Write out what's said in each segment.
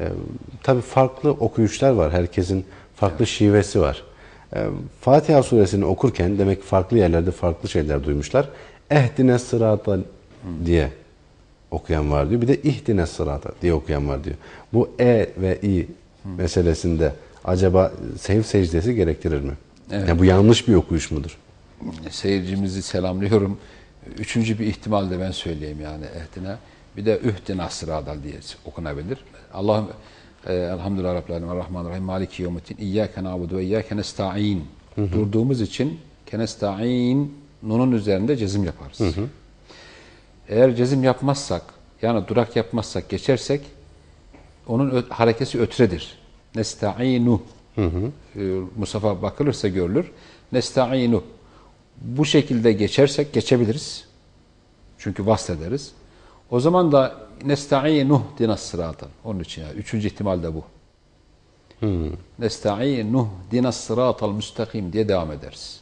E, tabii farklı okuyuşlar var. Herkesin farklı şivesi var. E, Fatiha suresini okurken demek ki farklı yerlerde farklı şeyler duymuşlar. Ehdine sırata diye okuyan var diyor. Bir de ihdine sırata diye okuyan var diyor. Bu e ve i meselesinde acaba sev secdesi gerektirir mi? Evet. Yani bu yanlış bir okuyuş mudur? Seyircimizi selamlıyorum. Üçüncü bir ihtimal de ben söyleyeyim yani ehdine. Bir de ühdina sıradal diye okunabilir. Allah'ım e, elhamdülillah Rabbil Alemin Rahmanirrahim Maliki yevmiddin İyyâke na'budu ve iyyâke nesta'in. Durduğumuz için kenesta'in nunun üzerinde cezim yaparız. Eğer cezim yapmazsak yani durak yapmazsak geçersek onun ö- harekesi ötredir. Nesta'inu. Ee, Musaf'a bakılırsa görülür. Nesta'inu. Bu şekilde geçersek geçebiliriz. Çünkü vaslederiz. O zaman da nesta'inu dinas sıratan. Onun için yani üçüncü ihtimal de bu. Nesta'inu dinas sıratal müstakim diye devam ederiz.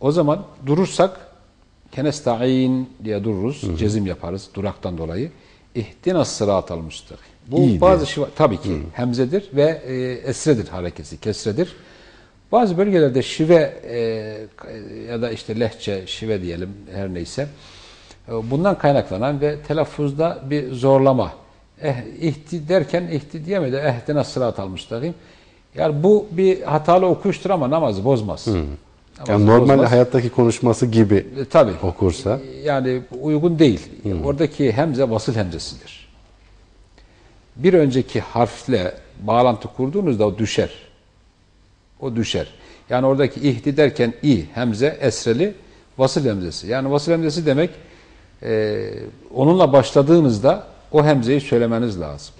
O zaman durursak kenesta'in diye dururuz. Cezim yaparız duraktan dolayı. İhdinas sıratal müstakim. Bu İyi bazı şiva, tabii ki hemzedir ve e, esredir harekesi, kesredir. Bazı bölgelerde şive e, ya da işte lehçe, şive diyelim her neyse. E, Bundan kaynaklanan ve telaffuzda bir zorlama. Eh, ihti derken ihti diyemedi. Ehdine sırat almıştım. Yani bu bir hatalı okuyuştur ama namazı bozmaz. Namazı Yani normal bozmaz. hayattaki konuşması gibi E, tabii. okursa Yani uygun değil. Oradaki hemze vasıl hemzesidir. Bir önceki harfle bağlantı kurduğunuzda o düşer. O düşer. Yani oradaki ihti derken i hemze esreli vasıl hemzesi. Yani vasıl hemzesi demek e, onunla başladığınızda o hemzeyi söylemeniz lazım.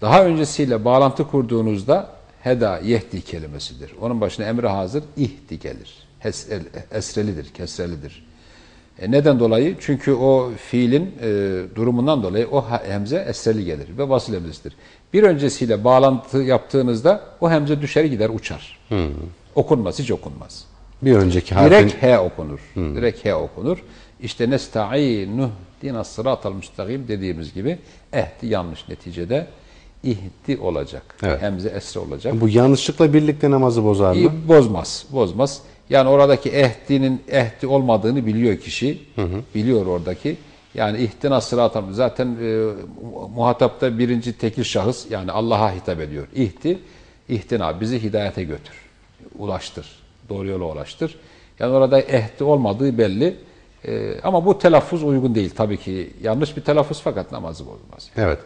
Daha öncesiyle bağlantı kurduğunuzda heda yehdi kelimesidir. Onun başına emre hazır ihdi gelir. Hes, el- esrelidir, kesrelidir. E neden dolayı? Çünkü o fiilin e, durumundan dolayı o hemze esreli gelir ve vasıl hemzesidir. Bir öncesiyle bağlantı yaptığınızda o hemze düşer gider uçar. Okunmaz, hiç okunmaz. Bir önceki harfin Direkt he okunur. Direkt he okunur. İşte nesta'inu dinas sıratal müstakim dediğimiz gibi ehdi yanlış neticede ihdi olacak. Evet. Hemze esre olacak. bu yanlışlıkla birlikte namazı bozar mı? Bozmaz, bozmaz. Yani oradaki ehdinin ehdi olmadığını biliyor kişi. Biliyor oradaki. Yani ihtina sıratam zaten e, muhatapta birinci tekil şahıs yani Allah'a hitap ediyor. İhti, ihtina bizi hidayete götür. Ulaştır. Doğru yola ulaştır. Yani orada ehdi olmadığı belli. E, ama bu telaffuz uygun değil tabii ki. Yanlış bir telaffuz fakat namazı bozmaz. Evet.